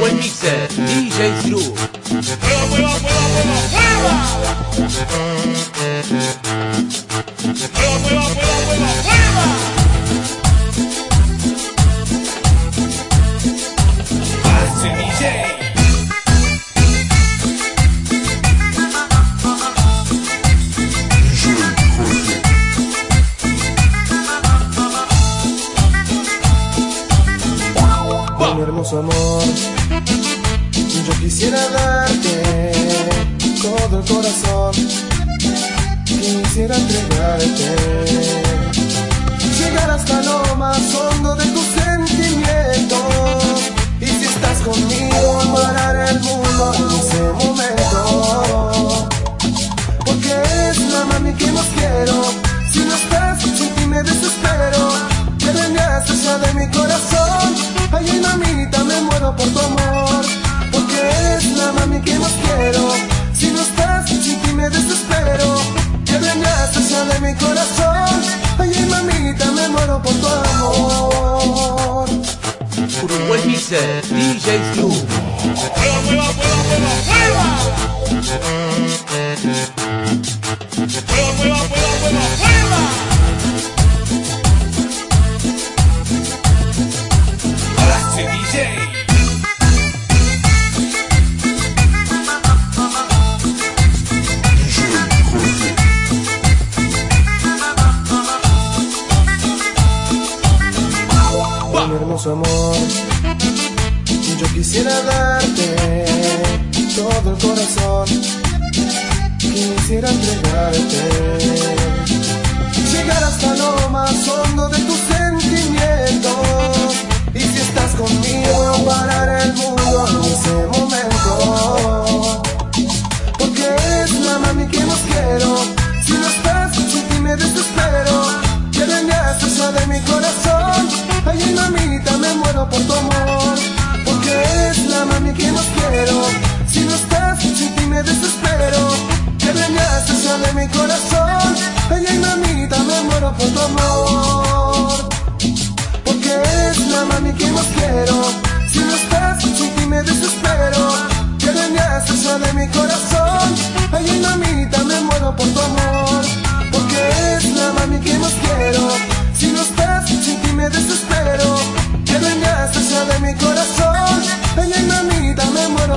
Buen mixer, DJ Drew. ¡Mueva, mueva, mueva, mueva, mueva! ¡Mueva, mueva, mueva, mueva, mueva! amor. Yo quisiera darte todo el corazón, quisiera entregarte, llegar hasta lo más hondo de tus sentimientos. Y si estás conmigo, parar el mundo en ese momento. por tu amor. Uruguay dice DJ Stu. ¡Mueva, mueva, mueva! mi hermoso amor. Yo quisiera darte todo el corazón. Quisiera entregarte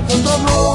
punto